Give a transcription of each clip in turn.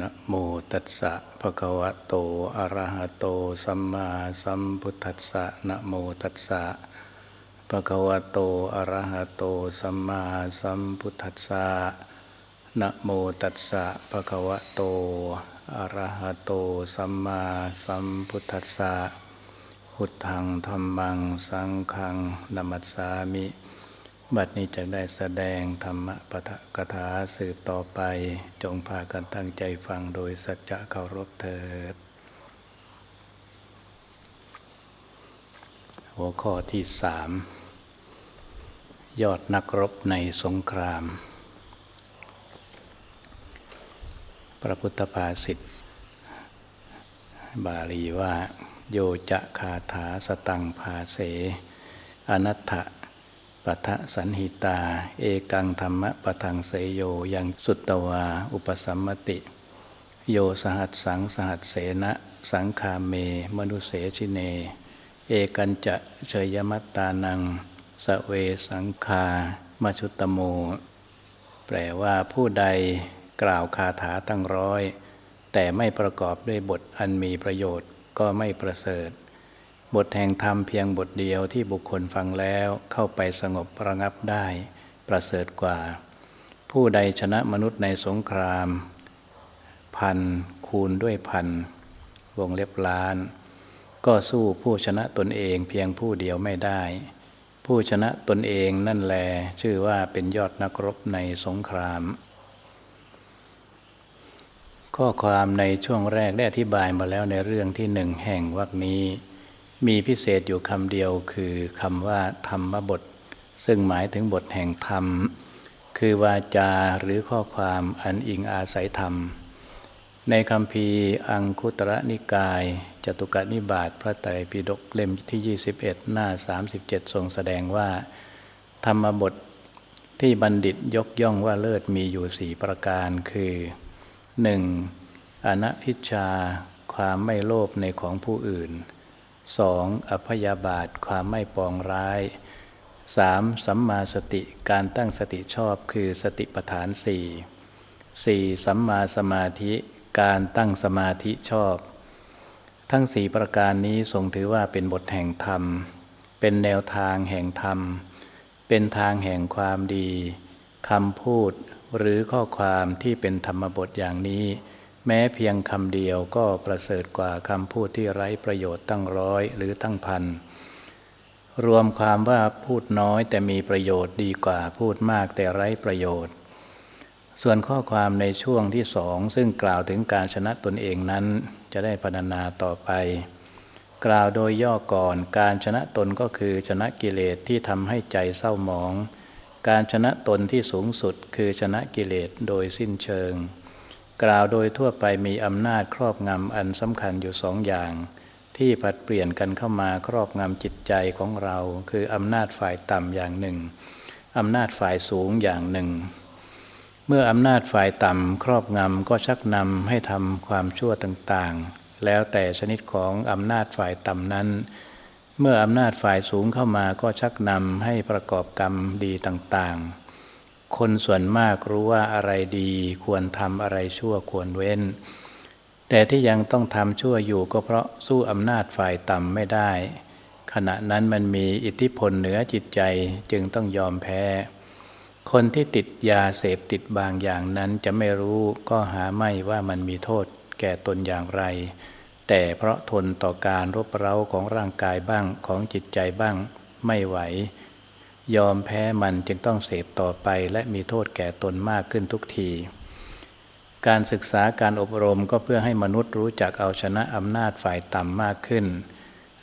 นะโมตัสสะภะคะวะโต อะระหะโต สัมมาสัมพุทธัสสะนะโมตัสสะภะคะวะโต อะระหะโต สัมมาสัมพุทธัสสะนะโมตัสสะภะคะวะโต อะระหะโต สัมมาสัมพุทธัสสะพุทธังธรรมัง สังฆังนามัสสามิ บัดนี้จะได้แสดงธรรมปทกถาสืบต่อไป จงพากันตั้งใจฟังโดยสัจจะเคารพเถิด หัวข้อที่สามยอดนักรบในสงคราม พระพุทธภาษิตบาลีว่า โยจะคาถาสตังภาเส อนัตถ ปัทสันหิตา เอกังธรรมะปะทังเสโยยังสุตตวา อุปสัมมติ โยสหัสสังสหัสเสนะสังคาเม มนุเสชิเน เอกันจะเชยมัตตานัง สเวสังคามาชุตตโม แปลว่าผู้ใดกล่าวคาถาตั้งร้อย แต่ไม่ประกอบด้วยบทอันมีประโยชน์ก็ไม่ประเสริฐ บทแห่งธรรมเพียงบทเดียวที่บุคคลฟังแล้วเข้าไปสงบระงับได้ ประเสริฐกว่า ผู้ใดชนะมนุษย์ในสงคราม พันคูณด้วยพันวงเล็บล้าน ก็สู้ผู้ชนะตนเองเพียงผู้เดียวไม่ได้ ผู้ชนะตนเองนั่นแล ชื่อว่าเป็นยอดนักรบในสงคราม ข้อความในช่วงแรกได้อธิบายมาแล้วในเรื่องที่หนึ่งแห่งวรรคนี้ มีพิเศษอยู่คำเดียวคือคำว่าธรรมบท ซึ่งหมายถึงบทแห่งธรรม คือวาจาหรือข้อความอันอิงอาศัยธรรม ในคำพีอังคุตระนิกาย จตุกนิบาตพระไตรปิฎกเล่มที่ 21 หน้า 37 ทรงแสดงว่า ธรรมบทที่บัณฑิตยกย่องว่าเลิศมีอยู่สี่ประการคือ 1. อนัพิชชาความไม่โลภในของผู้อื่น 2. อภยาบาทความไม่ปองร้าย 3. สัมมาสติการตั้งสติชอบคือสติปัฏฐานสี่สี่สัมมาสมาธิการตั้งสมาธิชอบ ทั้งสี่ประการนี้ทรงถือว่าเป็นบทแห่งธรรม เป็นแนวทางแห่งธรรม เป็นทางแห่งความดีคำพูดหรือข้อความที่เป็นธรรมบทอย่างนี้ แม้เพียงคำเดียวก็ประเสริฐกว่าคำพูดที่ไร้ประโยชน์ตั้งร้อยหรือตั้งพันรวมความว่าพูดน้อยแต่มีประโยชน์ดีกว่าพูดมากแต่ไร้ประโยชน์ ส่วนข้อความในช่วงที่สองซึ่งกล่าวถึงการชนะตนเองนั้นจะได้พรรณนาต่อไป กล่าวโดยย่อก่อนการชนะตนก็คือชนะกิเลสที่ทำให้ใจเศร้าหมอง การชนะตนที่สูงสุดคือชนะกิเลสโดยสิ้นเชิง กล่าวโดยทั่วไปมีอำนาจครอบงำอันสำคัญอยู่สองอย่าง ที่ผัดเปลี่ยนกันเข้ามาครอบงำจิตใจของเรา คืออำนาจฝ่ายต่ำอย่างหนึ่งอำนาจฝ่ายสูงอย่างหนึ่ง เมื่ออำนาจฝ่ายต่ำครอบงำก็ชักนำให้ทำความชั่วต่างๆ แล้วแต่ชนิดของอำนาจฝ่ายต่ำนั้น เมื่ออำนาจฝ่ายสูงเข้ามาก็ชักนำให้ประกอบกรรมดีต่างๆ คนส่วนมากรู้ว่าอะไรดี ควรทำอะไรชั่วควรเว้น แต่ที่ยังต้องทำชั่วอยู่ก็เพราะสู้อำนาจฝ่ายต่ำไม่ได้ ขณะนั้นมันมีอิทธิพลเหนือจิตใจจึงต้องยอมแพ้ คนที่ติดยาเสพติดบางอย่างนั้นจะไม่รู้ก็หาไม่ว่ามันมีโทษแก่ตนอย่างไร แต่เพราะทนต่อการรบเร้าของร่างกายบ้างของจิตใจบ้างไม่ไหว ยอมแพ้มันจึงต้องเสพต่อไปและมีโทษแก่ตนมากขึ้นทุกที การศึกษาการอบรมก็เพื่อให้มนุษย์รู้จักเอาชนะอำนาจฝ่ายต่ำมากขึ้น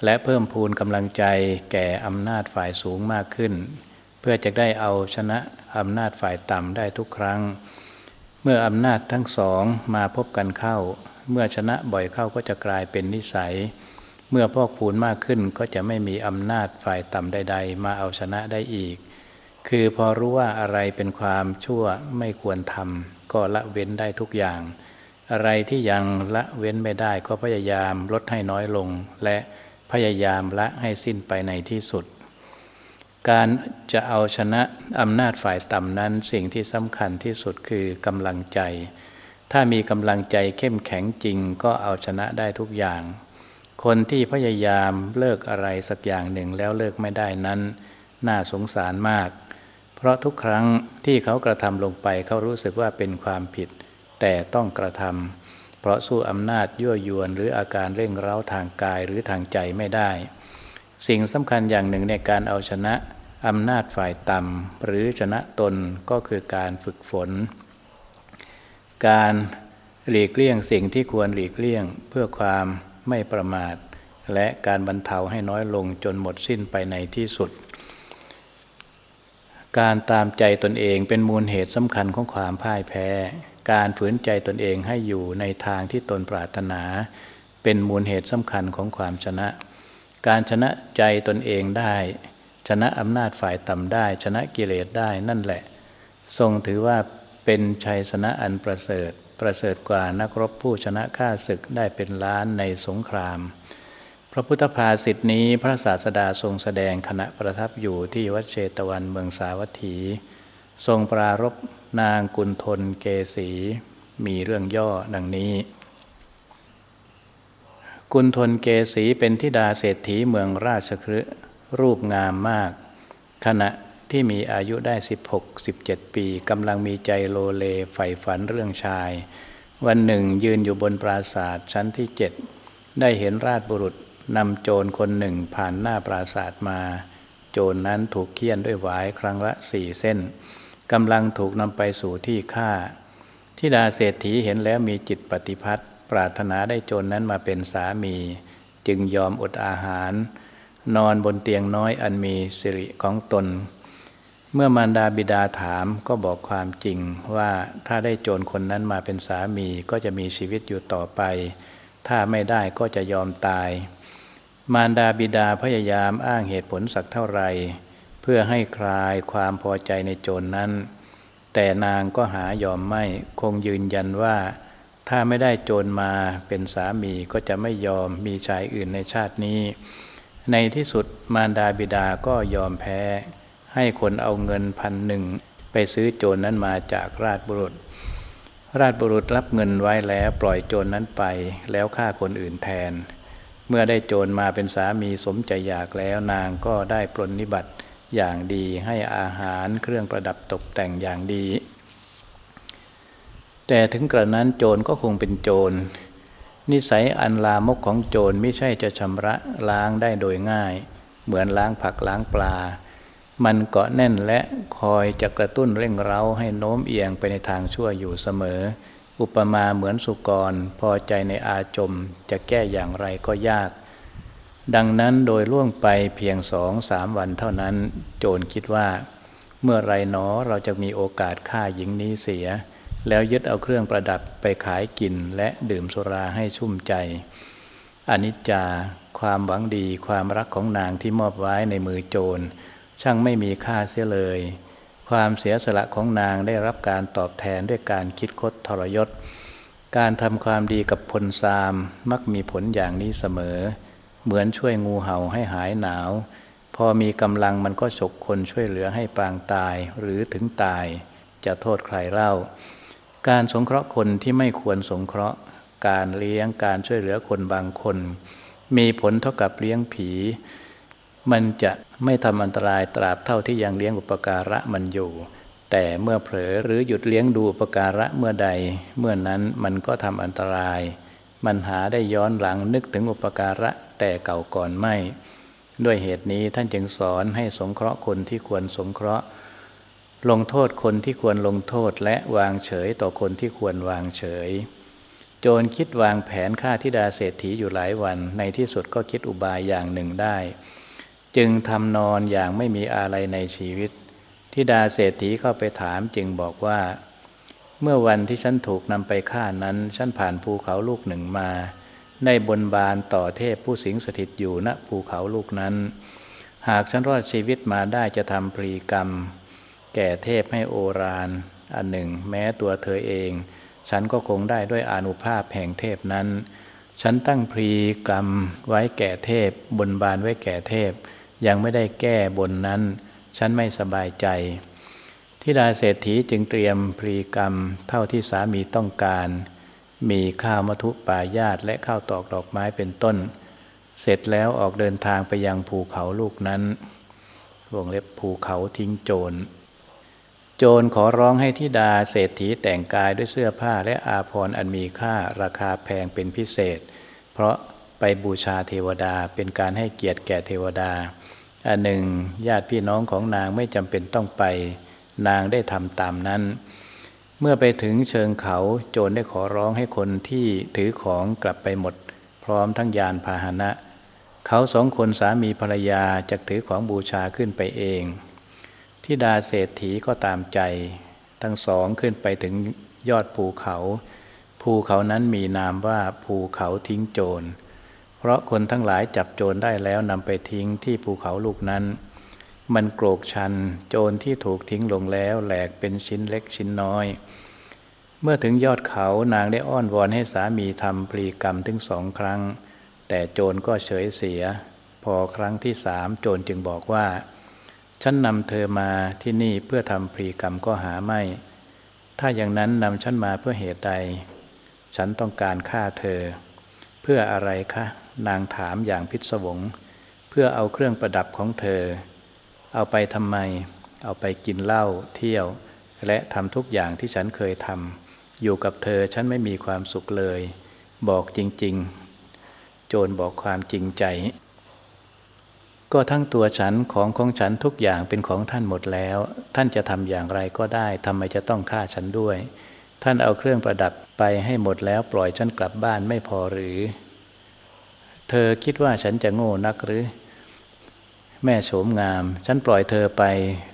และเพิ่มพูนกำลังใจแก่อำนาจฝ่ายสูงมากขึ้น เพื่อจะได้เอาชนะอำนาจฝ่ายต่ำได้ทุกครั้ง เมื่ออำนาจทั้งสองมาพบกันเข้า เมื่อชนะบ่อยเข้าก็จะกลายเป็นนิสัย เมื่อพอกพูนมากขึ้นก็จะไม่มีอำนาจฝ่ายต่ำใด ๆ มาเอาชนะได้อีก คือพอรู้ว่าอะไรเป็นความชั่วไม่ควรทำก็ละเว้นได้ทุกอย่าง อะไรที่ยังละเว้นไม่ได้ก็พยายามลดให้น้อยลง และพยายามละให้สิ้นไปในที่สุด การจะเอาชนะอำนาจฝ่ายต่ำนั้นสิ่งที่สำคัญที่สุดคือกำลังใจ ถ้ามีกำลังใจเข้มแข็งจริงก็เอาชนะได้ทุกอย่าง คนที่พยายามเลิกอะไรสักอย่างหนึ่งแล้วเลิกไม่ได้นั้น น่าสงสารมาก เพราะทุกครั้งที่เขากระทำลงไปเขารู้สึกว่าเป็นความผิด แต่ต้องกระทำเพราะสู้อำนาจยั่วยวนหรืออาการเร่งเร้าทางกายหรือทางใจไม่ได้ สิ่งสำคัญอย่างหนึ่งในการเอาชนะอำนาจฝ่ายต่ำหรือชนะตนก็คือการฝึกฝน การหลีกเลี่ยงสิ่งที่ควรหลีกเลี่ยงเพื่อความ ไม่ประมาท และการบรรเทาให้น้อยลงจนหมดสิ้นไปในที่สุด การตามใจตนเองเป็นมูลเหตุสำคัญของความพ่ายแพ้ การฝืนใจตนเองให้อยู่ในทางที่ตนปรารถนา เป็นมูลเหตุสำคัญของความชนะ การชนะใจตนเองได้ ชนะอำนาจฝ่ายต่ำได้ ชนะกิเลสได้นั่นแหละ ทรงถือว่าเป็นชัยชนะอันประเสริฐ ประเสริฐกว่านักรบผู้ชนะข้าศึกได้เป็นล้านในสงคราม พระพุทธภาษิตนี้พระศาสดาทรงแสดงขณะประทับอยู่ที่วัดเชตวันเมืองสาวัตถี ทรงปรารบนางกุลทนเกษี มีเรื่องย่อดังนี้ กุลทนเกษีเป็นทิดาเศรษฐีเมืองราชคฤห์รูปงามมาก ขณะ ที่มีอายุได้ 16-17 ปีกำลังมีใจโลเลใฝ่ฝันเรื่องชาย วันหนึ่งยืนอยู่บนปราศาสตร์ชั้นที่เจ็ดได้เห็นราชบุรุษนำโจรคนหนึ่งผ่านหน้าปราศาสตร์มา โจรนนั้นถูกเคี่ยนด้วยหวายครั้งละสี่เส้นกำลังถูกนำไปสู่ที่ฆ่าทิดาเศรษฐีเห็นแล้วมีจิตปฏิพัติปรารถนาได้โจรนนั้นมาเป็นสามี จึงยอมอดอาหาร นอนบนเตียงน้อยอันมีสิริของตน เมื่อมารดาบิดาถามก็บอกความจริงว่าถ้าได้โจรคนนั้นมาเป็นสามีก็จะมีชีวิตอยู่ต่อไป ถ้าไม่ได้ก็จะยอมตาย มารดาบิดาพยายามอ้างเหตุผลสักเท่าไหร่เพื่อให้คลายความพอใจในโจรนนั้น แต่นางก็หายอมไม่คงยืนยันว่า ถ้าไม่ได้โจรมาเป็นสามีก็จะไม่ยอมมีชายอื่นในชาตินี้ ในที่สุดมารดาบิดาก็ยอมแพ้ ให้คนเอาเงินพันหนึ่งไปซื้อโจรนนั้นมาจากราชบุรุษ ราชบุรุษรับเงินไว้แล้วปล่อยโจรนนั้นไปแล้วฆ่าคนอื่นแทน เมื่อได้โจรมาเป็นสามีสมใจอยากแล้วนางก็ได้ปรนนิบัติอย่างดีให้อาหารเครื่องประดับตกแต่งอย่างดี แต่ถึงกระนั้นโจรก็คงเป็นโจร นิสัยอันลามกของโจรไม่ใช่จะชำระล้างได้โดยง่าย เหมือนล้างผักล้างปลา มันเกาะแน่นและคอยจะกระตุ้นเร่งเร้าให้โน้มเอียงไปในทางชั่วอยู่เสมอ อุปมาเหมือนสุกร พอใจในอาจมจะแก้อย่างไรก็ยาก ดังนั้นโดยล่วงไปเพียงสองสามวันเท่านั้น โจรคิดว่า เมื่อไรหนอเราจะมีโอกาสฆ่าหญิงนี้เสีย แล้วยึดเอาเครื่องประดับไปขายกินและดื่มสุราให้ชุ่มใจอนิจจา ความหวังดีความรักของนางที่มอบไว้ในมือโจร ช่างไม่มีค่าเสียเลย ความเสียสละของนางได้รับการตอบแทนด้วยการคิดคดทรยศ การทำความดีกับพลซามมักมีผลอย่างนี้เสมอ เหมือนช่วยงูเห่าให้หายหนาว พอมีกำลังมันก็ฉกคนช่วยเหลือให้ปางตายหรือถึงตาย จะโทษใครเล่า การสงเคราะห์คนที่ไม่ควรสงเคราะห์ การเลี้ยงการช่วยเหลือคนบางคน มีผลเท่ากับเลี้ยงผี มันจะไม่ทำอันตรายตราบเท่าที่ยังเลี้ยงอุปการะมันอยู่ แต่เมื่อเผลอหรือหยุดเลี้ยงดูอุปการะเมื่อใด เมื่อนั้นมันก็ทำอันตราย มันหาได้ย้อนหลังนึกถึงอุปการะแต่เก่าก่อนไม่ ด้วยเหตุนี้ท่านจึงสอนให้สงเคราะห์คนที่ควรสงเคราะห์ ลงโทษคนที่ควรลงโทษและวางเฉยต่อคนที่ควรวางเฉย โจรคิดวางแผนฆ่าทิดาเศรษฐีอยู่หลายวันในที่สุดก็คิดอุบายอย่างหนึ่งได้ จึงทำนอนอย่างไม่มีอะไรในชีวิตทิดาเศรษฐีเข้าไปถามจึงบอกว่า เมื่อวันที่ฉันถูกนำไปฆ่านั้น ฉันผ่านภูเขาลูกหนึ่งมา ได้บนบานต่อเทพผู้สิงสถิตอยู่ณภูเขาลูกนั้น หากฉันรอดชีวิตมาได้จะทำปรีกรรม แก่เทพให้โอรานอันหนึ่ง แม้ตัวเธอเอง ฉันก็คงได้ด้วยอนุภาพแห่งเทพนั้น ฉันตั้งพรีกรรมไว้แก่เทพ บนบานไว้แก่เทพ ยังไม่ได้แก้บนนั้น ฉันไม่สบายใจทิดาเศรษฐีจึงเตรียมพรีกรรมเท่าที่สามีต้องการ มีข้าวมัทุปายาตและข้าวตอกดอกไม้เป็นต้น เสร็จแล้วออกเดินทางไปยังภูเขาลูกนั้นวงเล็บภูเขาทิ้งโจร โจรขอร้องให้ทิดาเศรษฐีแต่งกายด้วยเสื้อผ้าและอาภรณ์อันมีค่าราคาแพงเป็นพิเศษ เพราะไปบูชาเทวดาเป็นการให้เกียรติแก่เทวดา อันหนึ่งญาติพี่น้องของนางไม่จำเป็นต้องไป นางได้ทำตามนั้น เมื่อไปถึงเชิงเขาโจรได้ขอร้องให้คนที่ถือของกลับไปหมด พร้อมทั้งยานพาหนะ เขาสองคนสามีภรรยาจะถือของบูชาขึ้นไปเองทิดาเศรษฐีก็ตามใจ ทั้งสองขึ้นไปถึงยอดภูเขา ภูเขานั้นมีนามว่าภูเขาทิ้งโจร เพราะคนทั้งหลายจับโจรได้แล้วนำไปทิ้งที่ภูเขาลูกนั้น มันโกรกชัน โจรที่ถูกทิ้งลงแล้วแหลกเป็นชิ้นเล็กชิ้นน้อย เมื่อถึงยอดเขานางได้อ้อนวอนให้สามีทำปรีกรรมถึงสองครั้ง แต่โจรก็เฉยเสีย พอครั้งที่สามโจรจึงบอกว่า ฉันนำเธอมาที่นี่เพื่อทำปรีกรรมก็หาไม่ ถ้าอย่างนั้นนำฉันมาเพื่อเหตุใด ฉันต้องการฆ่าเธอ เพื่ออะไรคะ นางถามอย่างพิศวง เพื่อเอาเครื่องประดับของเธอ เอาไปทำไม เอาไปกินเหล้าเที่ยว และทำทุกอย่างที่ฉันเคยทำอยู่กับเธอฉันไม่มีความสุขเลย บอกจริง ๆ โจรบอกความจริงใจ ก็ทั้งตัวฉันของของฉันทุกอย่างเป็นของท่านหมดแล้ว ท่านจะทำอย่างไรก็ได้ทำไมจะต้องฆ่าฉันด้วยท่านเอาเครื่องประดับไปให้หมดแล้วปล่อยฉันกลับบ้านไม่พอหรือ เธอคิดว่าฉันจะโง่นักหรือ แม่โฉมงาม ฉันปล่อยเธอไป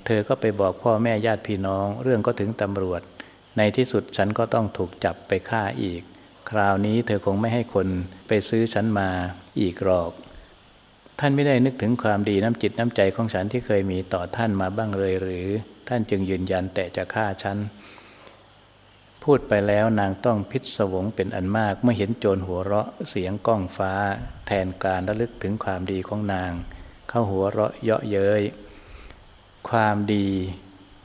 เธอก็ไปบอกพ่อแม่ญาติพี่น้อง เรื่องก็ถึงตำรวจ ในที่สุดฉันก็ต้องถูกจับไปฆ่าอีก คราวนี้เธอคงไม่ให้คนไปซื้อฉันมาอีกหรอก ท่านไม่ได้นึกถึงความดีน้ำจิตน้ำใจของฉันที่เคยมีต่อท่านมาบ้างเลยหรือ ท่านจึงยืนยันแต่จะฆ่าฉัน พูดไปแล้วนางต้องพิศวงเป็นอันมาก เมื่อเห็นโจรหัวเราะเสียงก้องฟ้า แทนการระลึกถึงความดีของนาง เข้าหัวเราะเยาะเย้ยความดี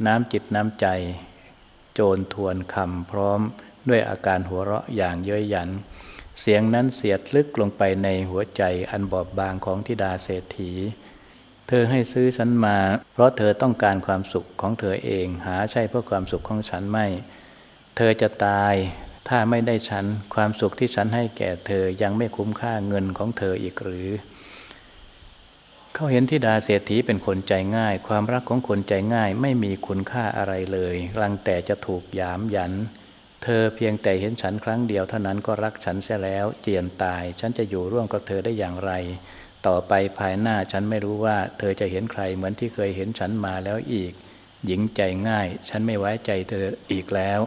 น้ำจิตน้ำใจ โจรทวนคำพร้อมด้วยอาการหัวเราะอย่างเย้ยหยัน เสียงนั้นเสียดลึกลงไปในหัวใจอันบอบบางของธิดาเศรษฐี เธอให้ซื้อฉันมา เพราะเธอต้องการความสุขของเธอเองหาใช่เพื่อความสุขของฉันไม่ ธอจะตาย ถ้าไม่ได้ฉัน ความสุขที่ฉันให้แก่เธอยังไม่คุ้มค่าเงินของเธออีกหรือ เขาเห็นทิดาเศรษฐีเป็นคนใจง่าย ความรักของคนใจง่ายไม่มีคุณค่าอะไรเลยรังแต่จะถูกยามยัน เธอเพียงแต่เห็นฉันครั้งเดียวเท่านั้นก็รักฉันเสียแล้ว เจียนตาย ฉันจะอยู่ร่วมกับเธอได้อย่างไร ต่อไปภายหน้าฉันไม่รู้ว่า เธอจะเห็นใครเหมือนที่เคยเห็นฉันมาแล้วอีก หญิงใจง่าย ฉันไม่ไว้ใจเธออีกแล้ว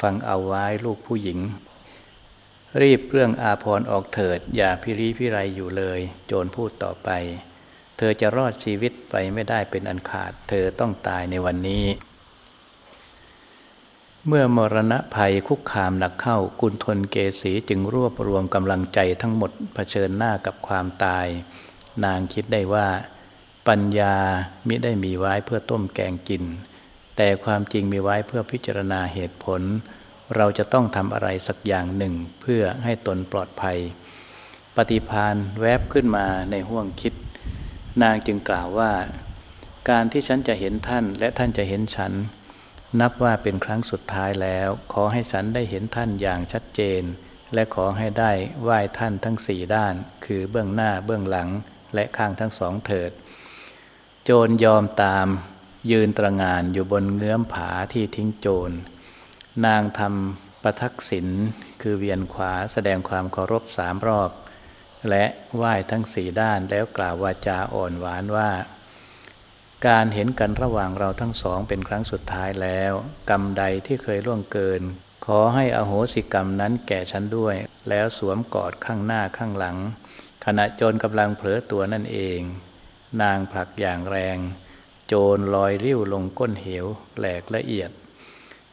ฟังเอาไว้ลูกผู้หญิง รีบเรื่องอาพรออกเถิด อย่าพิริพิไรอยู่เลย โจรพูดต่อไป เธอจะรอดชีวิตไปไม่ได้เป็นอันขาด เธอต้องตายในวันนี้ เมื่อมรณะภัยคุกคามหนักเข้ากุณทนเกษีจึงรวบรวมกำลังใจทั้งหมดเผชิญหน้ากับความตาย นางคิดได้ว่า ปัญญามิได้มีไว้เพื่อต้มแกงกิน แต่ความจริงมีไว้เพื่อพิจารณาเหตุผล เราจะต้องทำอะไรสักอย่างหนึ่งเพื่อให้ตนปลอดภัย ปฏิพานแวบขึ้นมาในห้วงคิด นางจึงกล่าวว่า การที่ฉันจะเห็นท่านและท่านจะเห็นฉัน นับว่าเป็นครั้งสุดท้ายแล้ว ขอให้ฉันได้เห็นท่านอย่างชัดเจน และขอให้ได้ไหว้ท่านทั้งสี่ด้าน คือเบื้องหน้าเบื้องหลังและข้างทั้งสองเถิด โจรยอมตาม ยืนตระงานอยู่บนเงื้อมผาที่ทิ้งโจร นางทำประทักษิณคือเวียนขวาแสดงความเคารพสามรอบ และไหว้ทั้งสี่ด้านแล้วกล่าววาจาอ่อนหวานว่า การเห็นกันระหว่างเราทั้งสองเป็นครั้งสุดท้ายแล้ว กรรมใดที่เคยล่วงเกิน ขอให้อโหสิกรรมนั้นแก่ฉันด้วย แล้วสวมกอดข้างหน้าข้างหลัง ขณะโจรกำลังเผลอตัวนั่นเอง นางผลักอย่างแรง โจรลอยริ้วลงก้นเหวแหลกละเอียด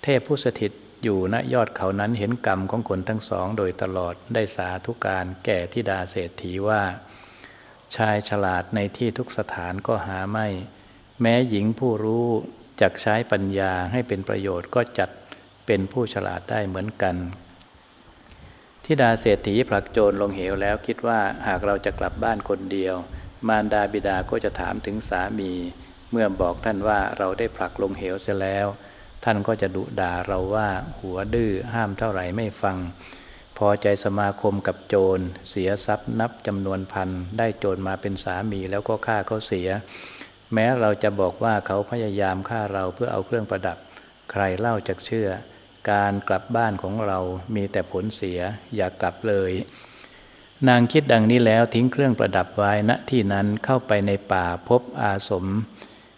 เทพผู้สถิตอยู่ณยอดเขานั้นเห็นกรรมของคนทั้งสองโดยตลอดได้สาธุการแก่ทิดาเศรษฐีว่า ชายฉลาดในที่ทุกสถานก็หาไม่ แม้หญิงผู้รู้จักใช้ปัญญาให้เป็นประโยชน์ก็จัดเป็นผู้ฉลาดได้เหมือนกันทิดาเศรษฐีผลักโจรลงเหวแล้วคิดว่าหากเราจะกลับบ้านคนเดียว มารดาบิดาก็จะถามถึงสามี เมื่อบอกท่านว่าเราได้ผลักลงเหวเสียแล้ว ท่านก็จะดุด่าเราว่าหัวดื้อห้ามเท่าไหร่ไม่ฟัง พอใจสมาคมกับโจร เสียทรัพย์นับจำนวนพัน ได้โจรมาเป็นสามีแล้วก็ฆ่าเขาเสีย แม้เราจะบอกว่าเขาพยายามฆ่าเราเพื่อเอาเครื่องประดับ ใครเล่าจะเชื่อ การกลับบ้านของเรามีแต่ผลเสียอย่ากลับเลยนางคิดดังนี้แล้วทิ้งเครื่องประดับไว้ณที่นั้นเข้าไปในป่าพบอาสม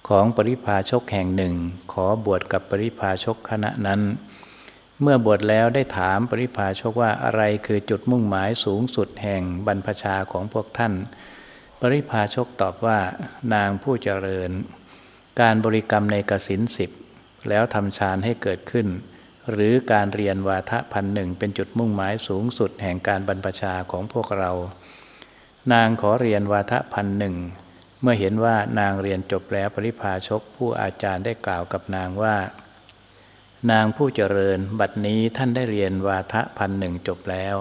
ของปริพาชกแห่งหนึ่ง ขอบวชกับปริพาชกคณะนั้น เมื่อบวชแล้วได้ถามปริพาชกว่าอะไรคือจุดมุ่งหมายสูงสุดแห่งบรรพชาของพวกท่าน ปริพาชกตอบว่านางผู้เจริญ การบริกรรมในกสินสิบแล้วทำฌานให้เกิดขึ้น หรือการเรียนวาทะพันหนึ่งเป็นจุดมุ่งหมายสูงสุดแห่งการบรรพชาของพวกเรา นางขอเรียนวาทะพันหนึ่ง เมื่อเห็นว่านางเรียนจบแล้วปริพาชกผู้อาจารย์ได้กล่าวกับนางว่า นางผู้เจริญบัดนี้ท่านได้เรียนวาทะพันหนึ่งจบแล้ว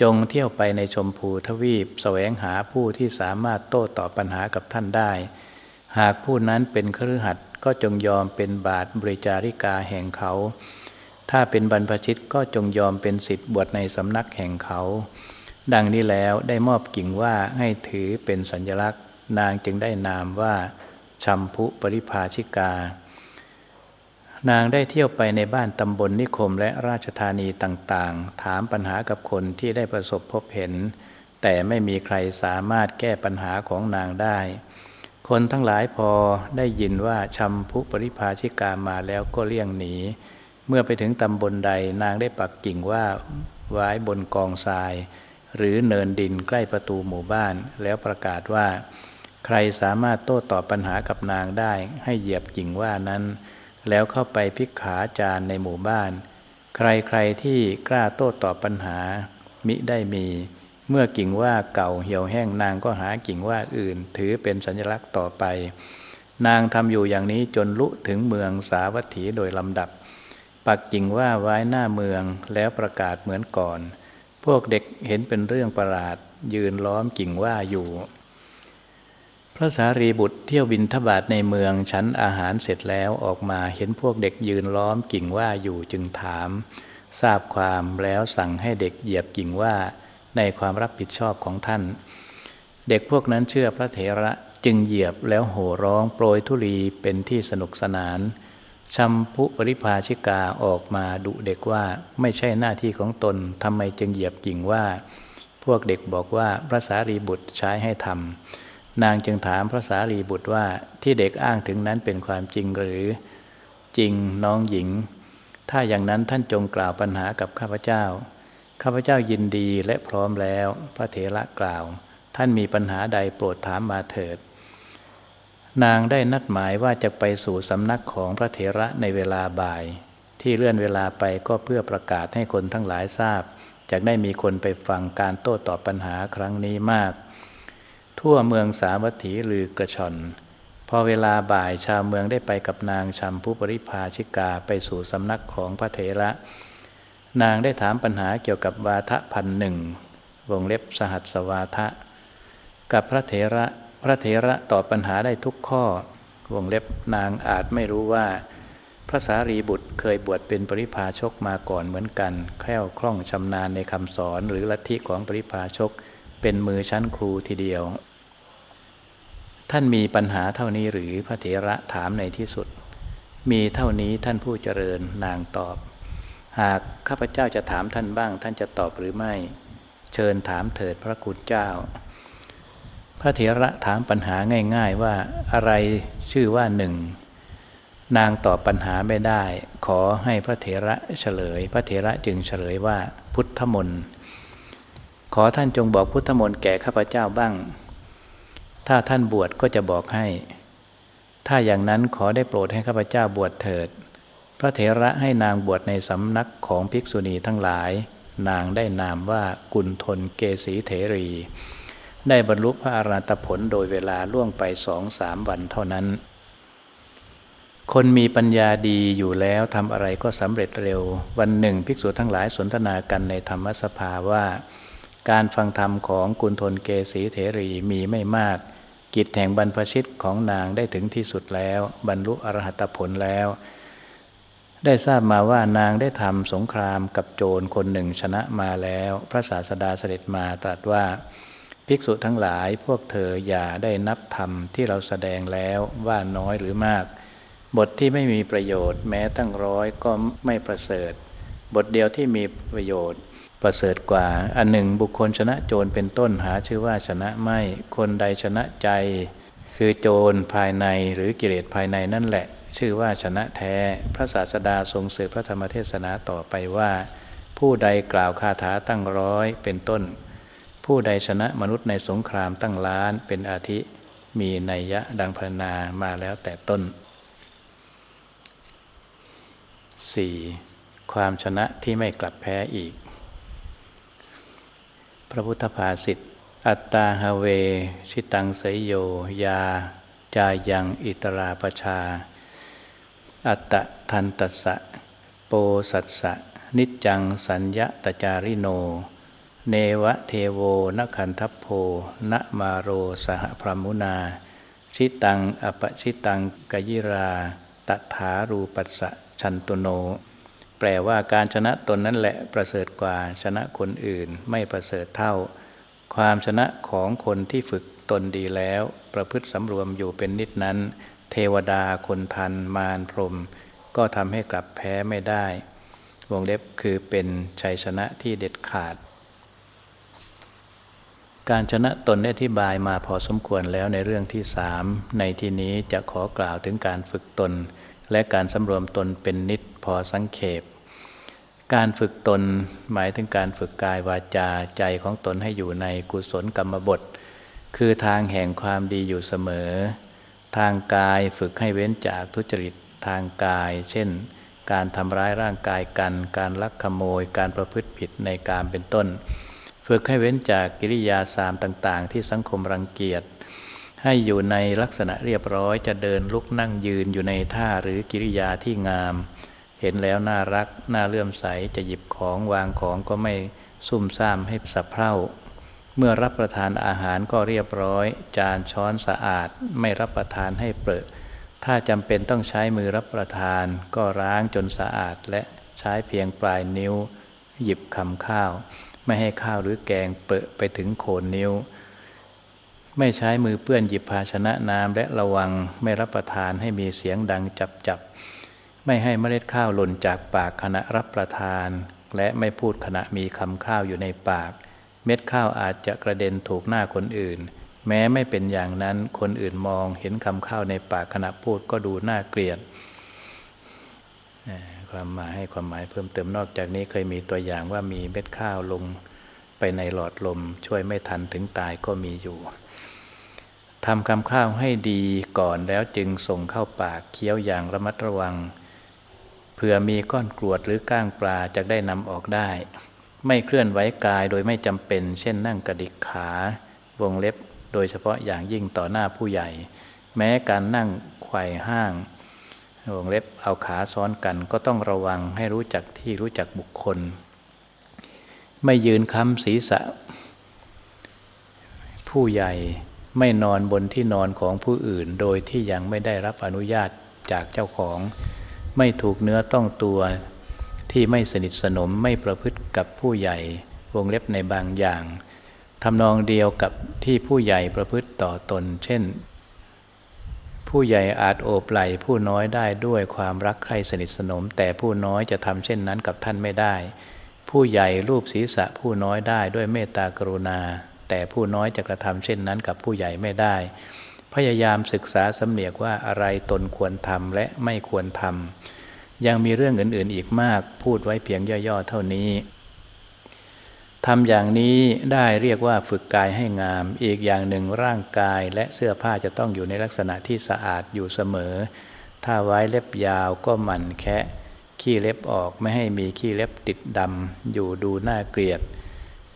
จงเที่ยวไปในชมพูทวีปแสวงหาผู้ที่สามารถโต้ตอบปัญหากับท่านได้ หากผู้นั้นเป็นครือขัดก็จงยอมเป็นบาทบริจาริกาแห่งเขา ถ้าเป็นบรรพชิตก็จงยอมเป็นสิทธิ์บวชในสำนักแห่งเขา ดังนี้แล้วได้มอบกิ่งว่าให้ถือเป็นสัญลักษณ์ นางจึงได้นามว่าชัมพุปริภาชิกา นางได้เที่ยวไปในบ้านตำบลนนิคมและราชธานีต่างๆ ถามปัญหากับคนที่ได้ประสบพบเห็น แต่ไม่มีใครสามารถแก้ปัญหาของนางได้ คนทั้งหลายพอได้ยินว่าชัมพุปริภาชิกามาแล้วก็เลี่ยงหนี เมื่อไปถึงตำบลใดนางได้ปักกิ่งว่าไว้บนกองทราย หรือเนินดินใกล้ประตูหมู่บ้านแล้วประกาศว่า ใครสามารถโต้ตอบปัญหากับนางได้ให้เหยียบกิ่งว่านั้น แล้วเข้าไปพิกขาจารในหมู่บ้าน ใครๆที่กล้าโต้ตอบปัญหา มิได้มี เมื่อกิ่งว่าเก่าเหี่ยวแห้งนางก็หากิ่งว่าอื่น ถือเป็นสัญลักษณ์ต่อไป นางทำอยู่อย่างนี้จนลุถึงเมืองสาวัตถีโดยลำดับ ปักกิ่งว่าไว้หน้าเมืองแล้วประกาศเหมือนก่อน พวกเด็กเห็นเป็นเรื่องประหลาดยืนล้อมกิ่งว่าอยู่ ระสารีบุตรเที่ยวบินทบาทในเมืองชั้นอาหารเสร็จแล้วออกมาเห็นพวกเด็กยืนล้อมกิ่งว่าอยู่จึงถาม ทราบความแล้วสั่งให้เด็กเหยียบกิ่งว่าในความรับผิดชอบของท่าน เด็กพวกนั้นเชื่อพระเถระจึงเหยียบแล้วโห่ร้องโปรยทุลีเป็นที่สนุกสนานชัมพุปริภาชิกาออกมาดุเด็กว่าไม่ใช่หน้าที่ของตนทำไมจึงเหยียบกิ่งว่า พวกเด็กบอกว่าพระสารีบุตรใช้ให้ทำ นางจึงถามพระสารีบุตรว่าที่เด็กอ้างถึงนั้นเป็นความจริงหรือจริงน้องหญิง ถ้าอย่างนั้นท่านจงกล่าวปัญหากับข้าพเจ้า ข้าพเจ้ายินดีและพร้อมแล้ว พระเถระกล่าว ท่านมีปัญหาใดโปรดถามมาเถิด นางได้นัดหมายว่าจะไปสู่สำนักของพระเถระในเวลาบ่าย ที่เลื่อนเวลาไปก็เพื่อประกาศให้คนทั้งหลายทราบจะได้มีคนไปฟังการโต้ตอบปัญหาครั้งนี้มาก ทั่วเมืองสาวัตถีลือกระชอนพอเวลาบ่ายชาวเมืองได้ไปกับนางชัมพุปริภาชิกาไปสู่สำนักของพระเถระ นางได้ถามปัญหาเกี่ยวกับวาทะพันหนึ่งวงเล็บสหัสวาทะ กับพระเถระพระเถระตอบปัญหาได้ทุกข้อ วงเล็บนางอาจไม่รู้ว่า พระสารีบุตรเคยบวชเป็นปริพาชกมาก่อนเหมือนกัน แคล่วคล่องชำนาญในคำสอนหรือลัทธิของปริพาชก เป็นมือชั้นครูทีเดียว ท่านมีปัญหาเท่านี้หรือพระเถระถามในที่สุด มีเท่านี้ท่านผู้เจริญนางตอบ หากข้าพเจ้าจะถามท่านบ้าง ท่านจะตอบหรือไม่ เชิญถามเถิดพระคุณเจ้า พระเถระถามปัญหาง่าย ๆว่าอะไรชื่อว่าหนึ่งนางตอบปัญหาไม่ได้ ขอให้พระเถระเฉลย พระเถระจึงเฉลยว่าพุทธมนต์ขอท่านจงบอกพุทธมนต์แก่ข้าพเจ้าบ้าง ถ้าท่านบวชก็จะบอกให้ ถ้าอย่างนั้นขอได้โปรดให้ข้าพเจ้าบวชเถิด พระเถระให้นางบวชในสำนักของภิกษุณีทั้งหลาย นางได้นามว่ากุณฑลเกษีเถรี ได้บรรลุพระอรหันตผลโดยเวลาล่วงไปสองสามวันเท่านั้น คนมีปัญญาดีอยู่แล้วทำอะไรก็สำเร็จเร็ว วันหนึ่งภิกษุทั้งหลายสนทนากันในธรรมสภาว่า การฟังธรรมของกุณฑลเกษีเถรีมีไม่มาก กิจแห่งบรรพชิตของนางได้ถึงที่สุดแล้ว บรรลุอรหัตผลแล้ว ได้ทราบมาว่านางได้ทำสงครามกับโจรคนหนึ่งชนะมาแล้ว พระศาสดาเสด็จมาตรัสว่า ภิกษุทั้งหลายพวกเธออย่าได้นับธรรมที่เราแสดงแล้วว่าน้อยหรือมาก บทที่ไม่มีประโยชน์แม้ตั้งร้อยก็ไม่ประเสริฐ บทเดียวที่มีประโยชน์ ประเสริฐกว่า อันหนึ่งบุคคลชนะโจรเป็นต้นหาชื่อว่าชนะไม่ คนใดชนะใจ คือโจรภายในหรือกิเลสภายในนั่นแหละ ชื่อว่าชนะแท้ พระศาสดาทรงสืบพระธรรมเทศนาต่อไปว่า ผู้ใดกล่าวคาถาตั้งร้อยเป็นต้น ผู้ใดชนะมนุษย์ในสงครามตั้งล้านเป็นอาทิ มีนัยยะดังพรรณนามาแล้วแต่ต้น 4. ความชนะที่ไม่กลับแพ้อีก พระพุทธภาษิต อัตตาฮเว ชิตังเสยโย ยา จายังอิตราปชา อัตตะทันตัสสะ โปสัสสะ นิจจังสัญญะตจาริโน เนวะเทโวนคันทัพโพนมาโรสหพรมุนา ชิตังอปชิตังกยิรา ตถารูปัสสะชันตุโน แปลว่าการชนะตนนั่นแหละประเสริฐกว่าชนะคนอื่นไม่ประเสริฐเท่า ความชนะของคนที่ฝึกตนดีแล้ว ประพฤติสำรวมอยู่เป็นนิดนั้น เทวดาคนพันมารพรม ก็ทำให้กลับแพ้ไม่ได้ วงเล็บคือเป็นชัยชนะที่เด็ดขาด การชนะตนได้อธิบายมาพอสมควรแล้วในเรื่องที่สามในที่นี้จะขอกล่าวถึงการฝึกตน และการสำรวมตนเป็นนิดพอสังเขป การฝึกตนหมายถึงการฝึกกายวาจาใจของตนให้อยู่ในกุศลกรรมบท คือทางแห่งความดีอยู่เสมอ ทางกายฝึกให้เว้นจากทุจริตทางกาย เช่น การทำร้ายร่างกายกัน การลักขโมย การประพฤติผิดในการเป็นต้น ฝึกให้เว้นจากกิริยาสามต่างๆ ที่สังคมรังเกียจ ให้อยู่ในลักษณะเรียบร้อยจะเดินลุกนั่งยืนอยู่ในท่าหรือกิริยาที่งาม เห็นแล้วน่ารัก น่าเลื่อมใสจะหยิบของวางของก็ไม่ซุ่มซ่ามให้สับเพร่า เมื่อรับประทานอาหารก็เรียบร้อย จานช้อนสะอาด ไม่รับประทานให้เปิดถ้าจำเป็นต้องใช้มือรับประทาน ก็ล้างจนสะอาดและใช้เพียงปลายนิ้ว หยิบคำข้าว ไม่ให้ข้าวหรือแกงเปิดไปถึงโคนนิ้ว ไม่ใช้มือเปื้อนหยิบภาชนะน้ำและระวังไม่รับประทานให้มีเสียงดังจับจับ ไม่ให้เมล็ดข้าวหล่นจากปากขณะรับประทาน และไม่พูดขณะมีคำข้าวอยู่ในปาก เม็ดข้าวอาจจะกระเด็นถูกหน้าคนอื่น แม้ไม่เป็นอย่างนั้นคนอื่นมองเห็นคำข้าวในปากขณะพูดก็ดูน่าเกลียดความหมายให้ความหมายเพิ่มเติมนอกจากนี้เคยมีตัวอย่างว่ามีเม็ดข้าวลงไปในหลอดลมช่วยไม่ทันถึงตายก็มีอยู่ทำคำข้าวให้ดีก่อนแล้วจึงส่งเข้าปากเคี้ยวอย่างระมัดระวัง ผื่อมีก้อนกรวดหรือก้างปลาจะได้นำออกได้ ไม่เคลื่อนไหวกายโดยไม่จำเป็น เช่นนั่งกระดิกขาวงเล็บ โดยเฉพาะอย่างยิ่งต่อหน้าผู้ใหญ่ แม้การนั่งไขว่ห้างวงเล็บเอาขาซ้อนกันก็ต้องระวังให้รู้จักที่รู้จักบุคคล ไม่ยืนค้ำศีรษะ ผู้ใหญ่ไม่นอนบนที่นอนของผู้อื่น โดยที่ยังไม่ได้รับอนุญาตจากเจ้าของ ไม่ถูกเนื้อต้องตัว ที่ไม่สนิทสนมไม่ประพฤติกับผู้ใหญ่วงเล็บในบางอย่างทำนองเดียวกับที่ผู้ใหญ่ประพฤติต่อตน เช่น ผู้ใหญ่อาจโอบไหลผู้น้อยได้ด้วยความรักใคร่สนิทสนม แต่ผู้น้อยจะทำเช่นนั้นกับท่านไม่ได้ ผู้ใหญ่รูปศีรษะผู้น้อยได้ด้วยเมตตากรุณา แต่ผู้น้อยจะกระทำเช่นนั้นกับผู้ใหญ่ไม่ได้ พยายามศึกษาสำเนียกว่าอะไรตนควรทำและไม่ควรทำยังมีเรื่องอื่นๆอีกมากพูดไว้เพียงย่อๆเท่านี้ทำอย่างนี้ได้เรียกว่าฝึกกายให้งาม อีกอย่างหนึ่งร่างกายและเสื้อผ้าจะต้องอยู่ในลักษณะที่สะอาดอยู่เสมอ ถ้าไว้เล็บยาวก็หมั่นแคะขี้เล็บออกไม่ให้มีขี้เล็บติดดำอยู่ดูน่าเกลียด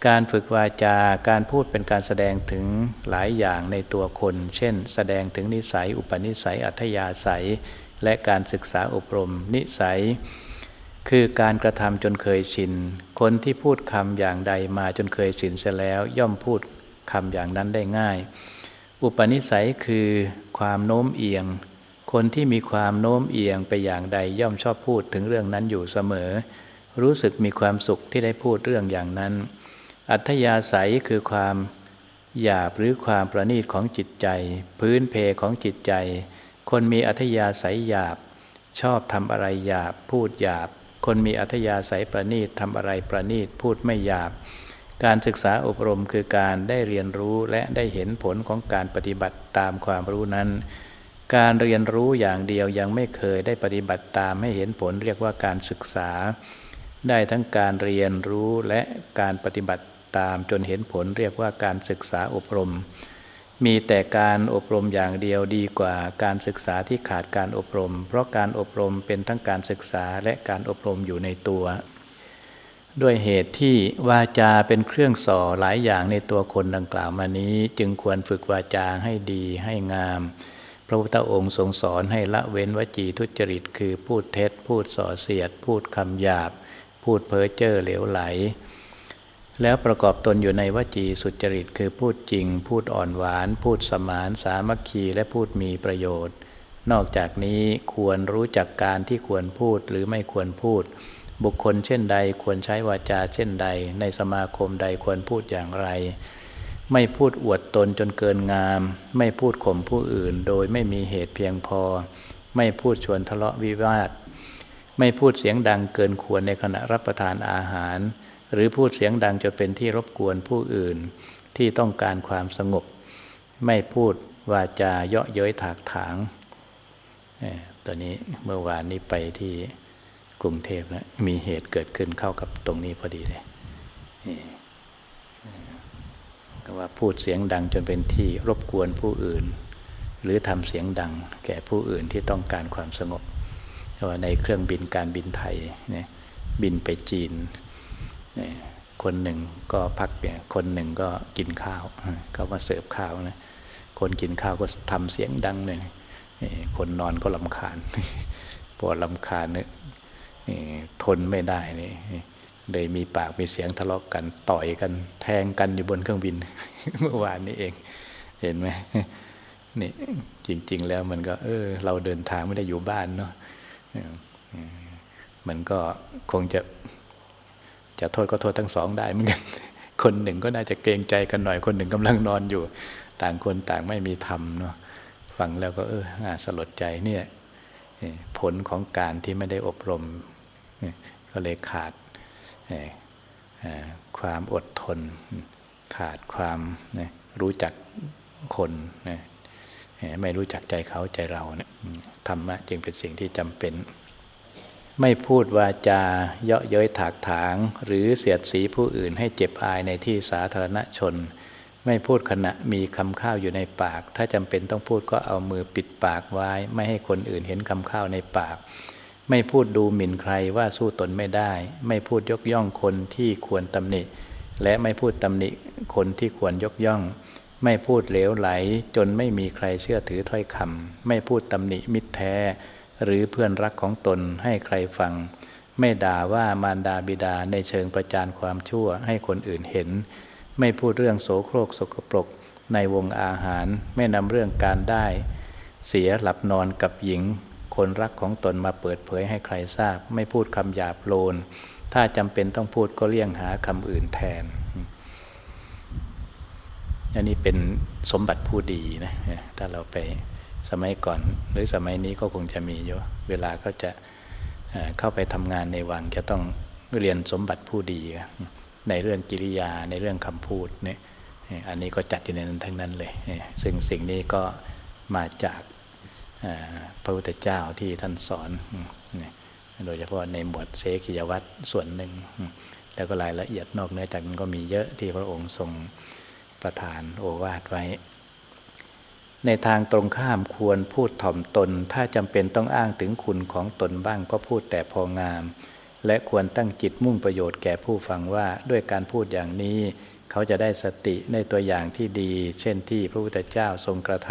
การฝึกวาจาการพูดเป็นการแสดงถึงหลายอย่างในตัวคน เช่น แสดงถึงนิสัย อุปนิสัย อัธยาศัย และการศึกษาอบรม นิสัย คือการกระทำจนเคยชิน คนที่พูดคำอย่างใดมาจนเคยชินเสียแล้ว ย่อมพูดคำอย่างนั้นได้ง่าย อุปนิสัยคือความโน้มเอียง คนที่มีความโน้มเอียงไปอย่างใดย่อมชอบพูดถึงเรื่องนั้นอยู่เสมอ รู้สึกมีความสุขที่ได้พูดเรื่องอย่างนั้น อัธยาศัยคือความหยาบหรือความประณีตของจิตใจ พื้นเพของจิตใจ คนมีอัธยาศัยหยาบ ชอบทำอะไรหยาบ พูดหยาบ คนมีอัธยาศัยประณีตทำอะไรประณีตพูดไม่หยาบ การศึกษาอบรมคือการได้เรียนรู้และได้เห็นผลของการปฏิบัติตามความรู้นั้น การเรียนรู้อย่างเดียวยังไม่เคยได้ปฏิบัติตามให้เห็นผลเรียกว่าการศึกษา ได้ทั้งการเรียนรู้และการปฏิบัติ ตามจนเห็นผลเรียกว่าการศึกษาอบรม มีแต่การอบรมอย่างเดียวดีกว่าการศึกษาที่ขาดการอบรม เพราะการอบรมเป็นทั้งการศึกษาและการอบรมอยู่ในตัว ด้วยเหตุที่วาจาเป็นเครื่องส่อหลายอย่างในตัวคนดังกล่าวมานี้ จึงควรฝึกวาจาให้ดีให้งามพระพุทธองค์ทรงสอนให้ละเว้นวจีทุจริต คือพูดเท็จ พูดส่อเสียด พูดคำหยาบ พูดเพ้อเจ้อเหลวไหล แล้วประกอบตนอยู่ในวจีสุจริต คือพูดจริง พูดอ่อนหวาน พูดสมาน สามัคคีและพูดมีประโยชน์ นอกจากนี้ควรรู้จักการที่ควรพูดหรือไม่ควรพูด บุคคลเช่นใดควรใช้วาจาเช่นใด ในสมาคมใดควรพูดอย่างไร ไม่พูดอวดตนจนเกินงาม ไม่พูดข่มผู้อื่น โดยไม่มีเหตุเพียงพอ ไม่พูดชวนทะเลาะวิวาท ไม่พูดเสียงดังเกินควรในขณะรับประทานอาหาร หรือพูดเสียงดังจนเป็นที่รบกวนผู้อื่นที่ต้องการความสงบ ไม่พูดวาจาเยาะเย้ยถากถางตอนนี้เมื่อวานนี้ไปที่กรุงเทพนะมีเหตุเกิดขึ้นเข้ากับตรงนี้พอดีเลยก็ว่าพูดเสียงดังจนเป็นที่รบกวนผู้อื่น หรือทำเสียงดังแก่ผู้อื่นที่ต้องการความสงบว่าในเครื่องบินการบินไทยเนี่ยบินไปจีน คนหนึ่งก็พักเนี่ยคนหนึ่งก็กินข้าวเขามาเสิร์ฟข้าวนะคนกินข้าวก็ทำเสียงดังเลยคนนอนก็ลำคาญพอลำคาญเนี่ยทนไม่ได้นี่เลยมีปากมีเสียงทะเลาะกกันต่อยกันแทงกันอยู่บนเครื่องบิน เมื่อวานนี้เอง เห็นไหมนี่จริง ๆ แล้วมันก็ เออ เราเดินทางไม่ได้อยู่บ้านเนาะมันก็คงจะ จะโทษก็โทษทั้งสองได้เหมือนกัน คนหนึ่งก็น่าจะเกรงใจกันหน่อย คนหนึ่งกำลังนอนอยู่ ต่างคนต่างไม่มีธรรมเนาะ ฟังแล้วก็เออสลดใจเนี่ย ผลของการที่ไม่ได้อบรม ก็เลยขาดความอดทน ขาดความรู้จักคนไม่รู้จักใจเขาใจเราเนี่ยธรรมะจึงเป็นสิ่งที่จำเป็น ไม่พูดวาจาเยาะเย้ยถากถาง หรือเสียดสีผู้อื่นให้เจ็บอายในที่สาธารณชน ไม่พูดขณะมีคำข้าวอยู่ในปาก ถ้าจำเป็นต้องพูดก็เอามือปิดปากไว้ ไม่ให้คนอื่นเห็นคำข้าวในปาก ไม่พูดดูหมิ่นใครว่าสู้ตนไม่ได้ ไม่พูดยกย่องคนที่ควรตำหนิ และไม่พูดตำหนิคนที่ควรยกย่อง ไม่พูดเหลวไหลจนไม่มีใครเชื่อถือถ้อยคำไม่พูดตำหนิมิตรแท้ หรือเพื่อนรักของตนให้ใครฟัง ไม่ด่าว่ามารดาบิดาในเชิงประจานความชั่วให้คนอื่นเห็น ไม่พูดเรื่องโสโครกสกปรกในวงอาหาร ไม่นำเรื่องการได้ เสียหลับนอนกับหญิง คนรักของตนมาเปิดเผยให้ใครทราบ ไม่พูดคำหยาบโลน ถ้าจำเป็นต้องพูดก็เลี่ยงหาคำอื่นแทนอันนี้เป็นสมบัติผู้ดีนะถ้าเราไป มัยก่อน หรือสมัยนี้ก็คงจะมีอยู่เวลาเขาจะเข้าไปทำงานในวังจะต้องเรียนสมบัติผู้ดี ในเรื่องกิริยาในเรื่องคำพูดเนี่ยอันนี้ก็จัดอยู่ในนั้นทั้งนั้นเลย ซึ่งสิ่งนี้ก็มาจากพระพุทธเจ้าที่ท่านสอน โดยเฉพาะในหมวดเสกิยวัตรส่วนหนึ่ง แล้วก็รายละเอียดนอกเหนือจากนั้นก็มีเยอะที่พระองค์ทรงประทานโอวาทไว้ ในทางตรงข้ามควรพูดถ่อมตน ถ้าจำเป็นต้องอ้างถึงคุณของตนบ้างก็พูดแต่พองาม และควรตั้งจิตมุ่งประโยชน์แก่ผู้ฟังว่าด้วยการพูดอย่างนี้ เขาจะได้สติในตัวอย่างที่ดี เช่นที่พระพุทธเจ้าทรงกระท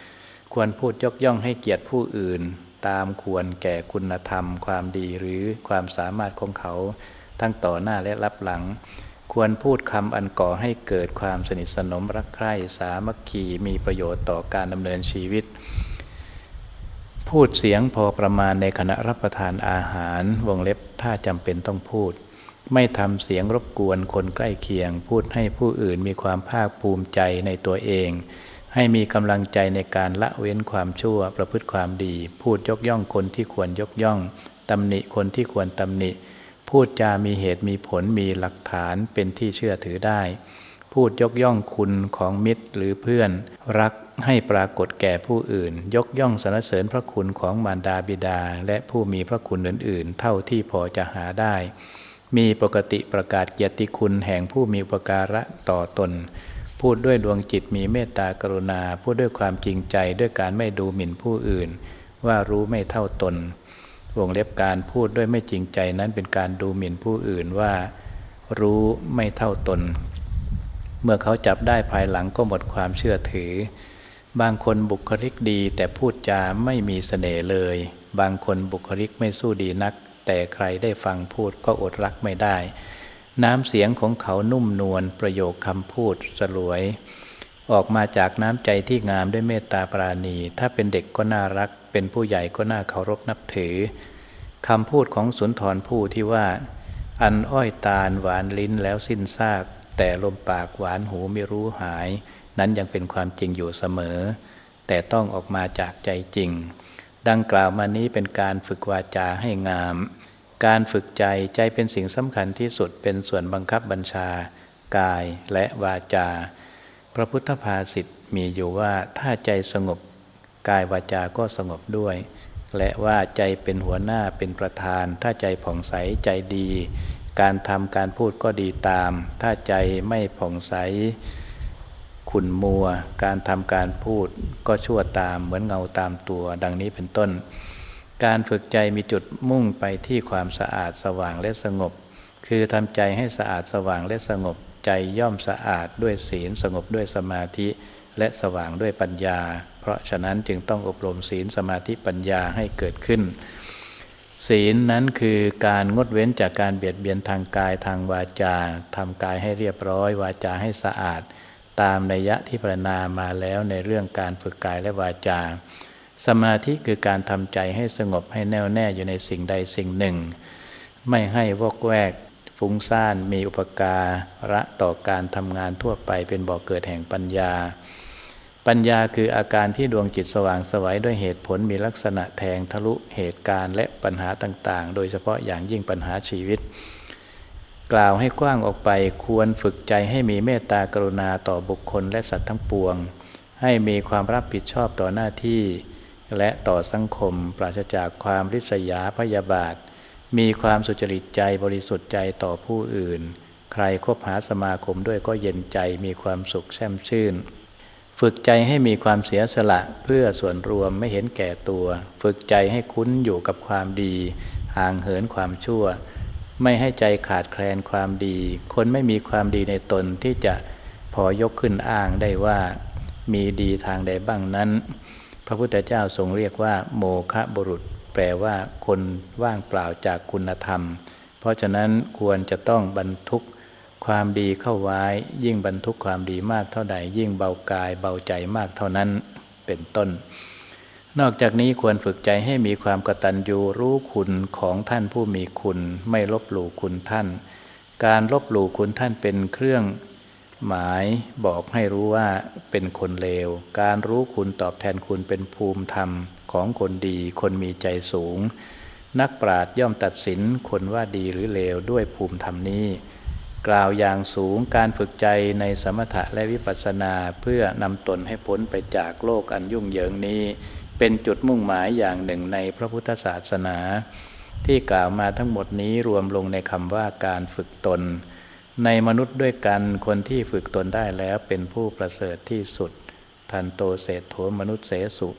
ำควรพูดยกย่องให้เกียรติผู้อื่น ตามควรแก่คุณธรรม ความดีหรือความสามารถของเขา ทั้งต่อหน้าและรับหลัง ควรพูดคำอันก่อให้เกิดความสนิทสนมรักใคร่สามัคคีมีประโยชน์ต่อการดำเนินชีวิต พูดเสียงพอประมาณในขณะรับประทานอาหาร วงเล็บถ้าจำเป็นต้องพูด ไม่ทำเสียงรบกวนคนใกล้เคียง พูดให้ผู้อื่นมีความภาคภูมิใจในตัวเอง ให้มีกำลังใจในการละเว้นความชั่วประพฤติความดี พูดยกย่องคนที่ควรยกย่องตำหนิคนที่ควรตำหนิ พูดจามีเหตุมีผลมีหลักฐานเป็นที่เชื่อถือได้ พูดยกย่องคุณของมิตรหรือเพื่อน รักให้ปรากฏแก่ผู้อื่น ยกย่องสรรเสริญพระคุณของมารดาบิดา และผู้มีพระคุณอื่น ๆ เท่าที่พอจะหาได้ มีปกติประกาศเกียรติคุณแห่งผู้มีอุปการะต่อตน พูดด้วยดวงจิตมีเมตตากรุณา พูดด้วยความจริงใจด้วยการไม่ดูหมิ่นผู้อื่น ว่ารู้ไม่เท่าตน วงเล็บการพูดด้วยไม่จริงใจนั้นเป็นการดูหมิ่นผู้อื่นว่า รู้ไม่เท่าตน เมื่อเขาจับได้ภายหลังก็หมดความเชื่อถือ บางคนบุคลิกดีแต่พูดจาไม่มีเสน่ห์เลย บางคนบุคลิกไม่สู้ดีนัก แต่ใครได้ฟังพูดก็อดรักไม่ได้ น้ำเสียงของเขานุ่มนวลประโยคคำพูดสลวย ออกมาจากน้ำใจที่งามด้วยเมตตาปราณี ถ้าเป็นเด็กก็น่ารัก เป็นผู้ใหญ่ก็น่าเคารพนับถือคำพูดของสุนทรผู้ที่ว่า อันอ้อยตาลหวานลิ้นแล้วสิ้นซาก แต่ลมปากหวานหูไม่รู้หาย นั้นยังเป็นความจริงอยู่เสมอ แต่ต้องออกมาจากใจจริง ดังกล่าวมานี้เป็นการฝึกวาจาให้งาม การฝึกใจใจเป็นสิ่งสำคัญที่สุดเป็นส่วนบังคับบัญชา กายและวาจา พระพุทธภาษิตมีอยู่ว่าถ้าใจสงบกายวาจาก็สงบด้วย และว่าใจเป็นหัวหน้าเป็นประธาน ถ้าใจผ่องใสใจดี การทำการพูดก็ดีตาม ถ้าใจไม่ผ่องใสขุนมัว การทำการพูดก็ชั่วตามเหมือนเงาตามตัว ดังนี้เป็นต้น การฝึกใจมีจุดมุ่งไปที่ความสะอาดสว่างและสงบ คือทำใจให้สะอาดสว่างและสงบ ใจย่อมสะอาดด้วยศีลสงบด้วยสมาธิ และสว่างด้วยปัญญา เพราะฉะนั้นจึงต้องอบรมศีลสมาธิปัญญาให้เกิดขึ้น ศีลนั้นคือการงดเว้นจากการเบียดเบียนทางกายทางวาจาทำกายให้เรียบร้อย วาจาให้สะอาด ตามนัยยะที่พรรณนามาแล้วในเรื่องการฝึกกายและวาจา สมาธิคือการทำใจให้สงบให้แน่วแน่อยู่ในสิ่งใดสิ่งหนึ่ง ไม่ให้วอกแวก ฟุ้งซ่านมีอุปการะต่อการทำงานทั่วไปเป็นบ่อกเกิดแห่งปัญญา ปัญญาคืออาการที่ดวงจิตสว่างสวัยด้วยเหตุผลมีลักษณะแทงทะลุเหตุการณ์และปัญหาต่างๆ โดยเฉพาะอย่างยิ่งปัญหาชีวิต กล่าวให้กว้างออกไปควรฝึกใจให้มีเมตตากรุณาต่อบุคคลและสัตว์ทั้งปวง ให้มีความรับผิดชอบต่อหน้าที่ และต่อสังคม ปราศจากความริษยาพยาบาท มีความสุจริตใจบริสุทธิ์ใจต่อผู้อื่น ใครคบหาสมาคมด้วยก็เย็นใจมีความสุขแช่มชื่น ฝึกใจให้มีความเสียสละเพื่อส่วนรวมไม่เห็นแก่ตัว ฝึกใจให้คุ้นอยู่กับความดี ห่างเหินความชั่ว ไม่ให้ใจขาดแคลนความดี คนไม่มีความดีในตนที่จะพอยกขึ้นอ้างได้ว่า มีดีทางใดบ้างนั้น พระพุทธเจ้าทรงเรียกว่า โมคะบุรุษ แปลว่าคนว่างเปล่าจากคุณธรรม เพราะฉะนั้นควรจะต้องบรรทุกความดีเข้าไว้ ยิ่งบรรทุกความดีมากเท่าใดยิ่งเบากายเบาใจมากเท่านั้นเป็นต้น นอกจากนี้ควรฝึกใจให้มีความกตัญญูรู้คุณของท่านผู้มีคุณ ไม่ลบหลู่คุณท่าน การลบหลู่คุณท่านเป็นเครื่องหมายบอกให้รู้ว่าเป็นคนเลว การรู้คุณตอบแทนคุณเป็นภูมิธรรม ของคนดี คนมีใจสูง นักปราชญ์ย่อมตัดสินคนว่าดีหรือเลวด้วยภูมิธรรมนี้ กล่าวอย่างสูงการฝึกใจในสมถะและวิปัสสนาเพื่อนำตนให้พ้นไปจากโลกอันยุ่งเหยิงนี้ เป็นจุดมุ่งหมายอย่างหนึ่งในพระพุทธศาสนา ที่กล่าวมาทั้งหมดนี้รวมลงในคำว่าการฝึกตน ในมนุษย์ด้วยกันคนที่ฝึกตนได้แล้วเป็นผู้ประเสริฐที่สุดทันโตเศษโถมนุษย์เสสุ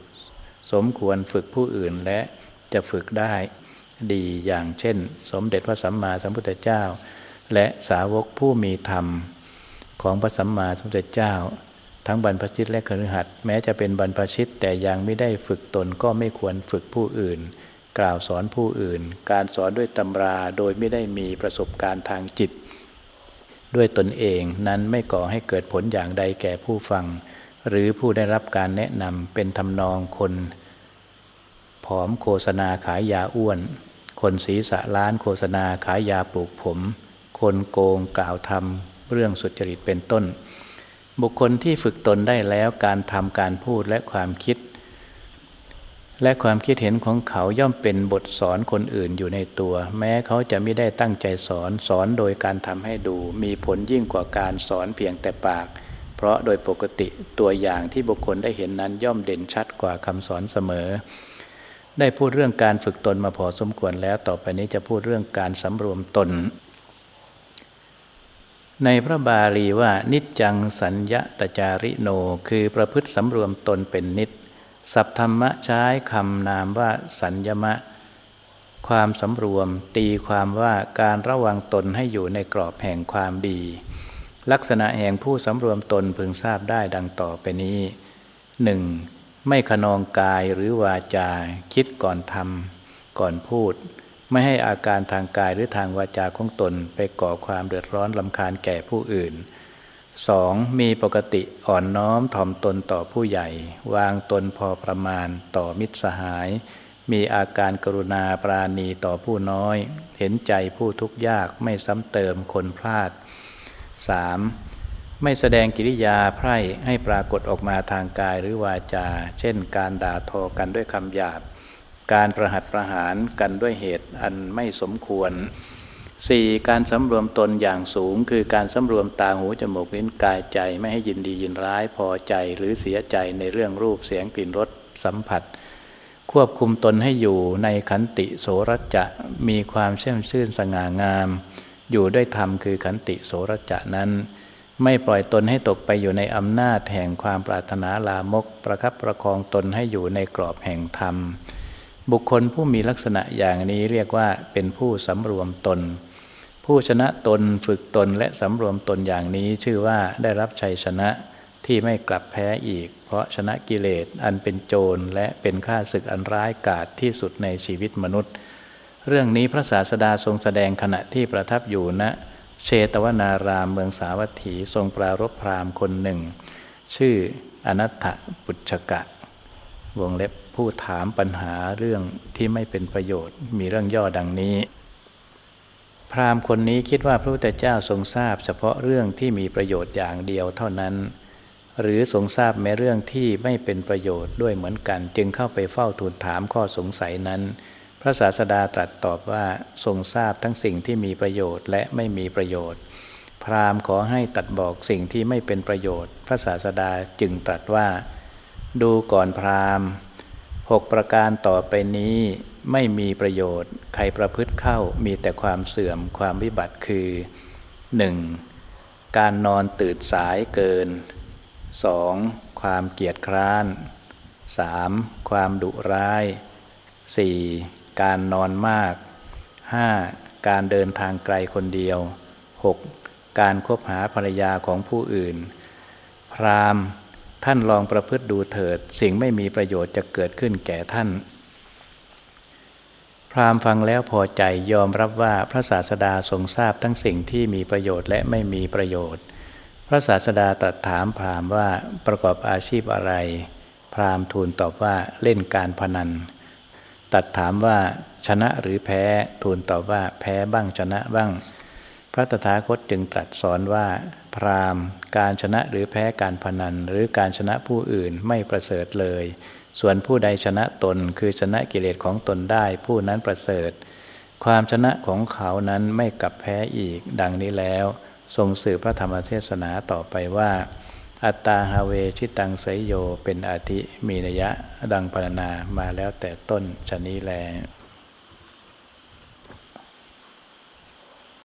สมควรฝึกผู้อื่นและจะฝึกได้ดีอย่างเช่น สมเด็จพระสัมมาสัมพุทธเจ้า และสาวกผู้มีธรรมของพระสัมมาสัมพุทธเจ้า ทั้งบรรพชิตและคฤหัสถ์แม้จะเป็นบรรพชิตแต่ยังไม่ได้ฝึกตนก็ไม่ควรฝึกผู้อื่น กล่าวสอนผู้อื่น การสอนด้วยตำราโดยไม่ได้มีประสบการณ์ทางจิต ด้วยตนเองนั้นไม่ก่อให้เกิดผลอย่างใดแก่ผู้ฟัง หรือผู้ได้รับการแนะนำเป็นทำนองคนผอมโฆษณาขายยาอ้วน คนศีรษะล้านโฆษณาขายยาปลูกผม คนโกงกล่าวทำเรื่องสุจริตเป็นต้น บุคคลที่ฝึกตนได้แล้วการทำการพูดและความคิด และความคิดเห็นของเขาย่อมเป็นบทสอนคนอื่นอยู่ในตัว แม้เขาจะไม่ได้ตั้งใจสอนสอนโดยการทำให้ดู มีผลยิ่งกว่าการสอนเพียงแต่ปาก เพราะโดยปกติตัวอย่างที่บุคคลได้เห็นนั้นย่อมเด่นชัดกว่าคำสอนเสมอ ได้พูดเรื่องการฝึกตนมาพอสมควรแล้วต่อไปนี้จะพูดเรื่องการสำรวมตน ในพระบาลีว่า นิจจังสัญญะตจาริโน คือประพฤติสำรวมตนเป็นนิจสัพธรรมะใช้คำนามว่าสัญญมะ ความสำรวม ตีความว่าการระวังตนให้อยู่ในกรอบแห่งความดี ลักษณะแห่งผู้สำรวมตนพึงทราบได้ดังต่อไปนี้หนึ่งไม่ขนองกายหรือวาจา คิดก่อนทำก่อนพูด ไม่ให้อาการทางกายหรือทางวาจาของตนไปก่อความเดือดร้อนลำคาญแก่ผู้อื่น 2. มีปกติอ่อนน้อมถ่อมตนต่อผู้ใหญ่ วางตนพอประมาณต่อมิตรสหาย มีอาการกรุณาปราณีต่อผู้น้อย เห็นใจผู้ทุกข์ยากไม่ซ้ำเติมคนพลาด 3. ไม่แสดงกิริยาไพร่ให้ปรากฏออกมาทางกายหรือวาจา เช่น การด่าทอกันด้วยคำหยาบ การประหัตประหารกันด้วยเหตุอันไม่สมควร 4. การสำรวมตนอย่างสูง คือการสำรวมตาหูจมูกลิ้นกายใจไม่ให้ยินดียินร้ายพอใจหรือเสียใจในเรื่องรูปเสียงกลิ่นรสสัมผัส ควบคุมตนให้อยู่ในขันติโสรจะมีความเชื่อมชื่นสง่างาม อยู่ด้วยธรรมคือขันติโสรจะนั้น ไม่ปล่อยตนให้ตกไปอยู่ในอำนาจแห่งความปรารถนาลามก ประคับประคองตนให้อยู่ในกรอบแห่งธรรม บุคคลผู้มีลักษณะอย่างนี้เรียกว่าเป็นผู้สำรวมตน ผู้ชนะตนฝึกตนและสำรวมตนอย่างนี้ชื่อว่าได้รับชัยชนะที่ไม่กลับแพ้อีก เพราะชนะกิเลสอันเป็นโจรและเป็นข้าศึกอันร้ายกาจที่สุดในชีวิตมนุษย์ เรื่องนี้พระศาสดาทรงแสดงขณะที่ประทับอยู่ณนะเชตวนารามเมืองสาวัตถีทรงปรารบพราหมณ์คนหนึ่ง ชื่ออนัตถปุชกะ วงเล็บผู้ถามปัญหาเรื่องที่ไม่เป็นประโยชน์มีเรื่องย่อดังนี้ พราหมณ์คนนี้คิดว่าพระพุทธเจ้าทรงทราบ เฉพาะเรื่องที่มีประโยชน์อย่างเดียวเท่านั้น หรือทรงทราบแม้เรื่องที่ไม่เป็นประโยชน์ด้วยเหมือนกัน จึงเข้าไปเฝ้าทูลถามข้อสงสัยนั้น พระศาสดาตรัสตอบว่าทรงทราบทั้งสิ่งที่มีประโยชน์และไม่มีประโยชน์ พราหมณ์ขอให้ตัดบอกสิ่งที่ไม่เป็นประโยชน์ พระศาสดาจึงตรัสว่า ดูก่อนพราหมณ์หกประการต่อไปนี้ไม่มีประโยชน์ ใครประพฤติเข้ามีแต่ความเสื่อมความวิบัติคือ 1. การนอนตื่นสายเกิน 2. ความเกียจคร้าน 3. ความดุร้าย 4. การนอนมาก 5. การเดินทางไกลคนเดียว 6. การคบหาภรรยาของผู้อื่น พรามณ์ท่านลองประพฤติดูเถิด สิ่งไม่มีประโยชน์จะเกิดขึ้นแก่ท่าน พราหม์ฟังแล้วพอใจยอมรับว่าพระศาสดาทรงทราบทั้งสิ่งที่มีประโยชน์และไม่มีประโยชน์ พระศาสดาตรัสถามพราหมว่าประกอบอาชีพอะไร พราหมทูลตอบว่าเล่นการพนัน ตัดถามว่าชนะหรือแพ้ทูลตอบว่าแพ้บ้างชนะบ้าง พระตถาคตจึงตรัสสอนว่า พรามการชนะหรือแพ้การพนัน หรือการชนะผู้อื่นไม่ประเสริฐเลย ส่วนผู้ใดชนะตนคือชนะกิเลสของตนได้ผู้นั้นประเสริฐ ความชนะของเขานั้นไม่กลับแพ้อีก ดังนี้แล้ว ทรงสื่อพระธรรมเทศนาต่อไปว่า อัตตาฮาเวชิตังไสยโยเป็นอาทิมีนยะดังพรรณนามาแล้วแต่ต้นชะนี้แล